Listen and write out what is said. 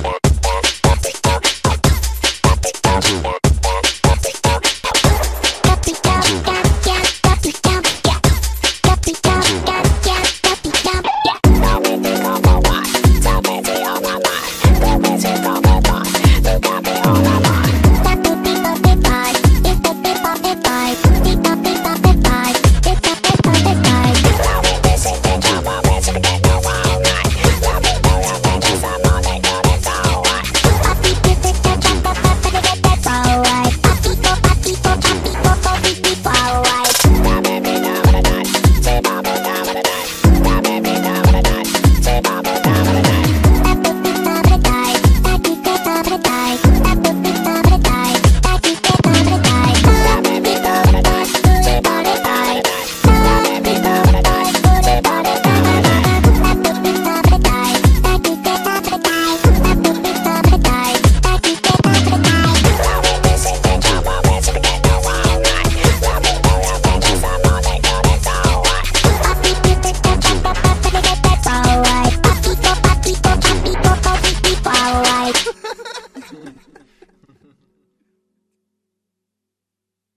One.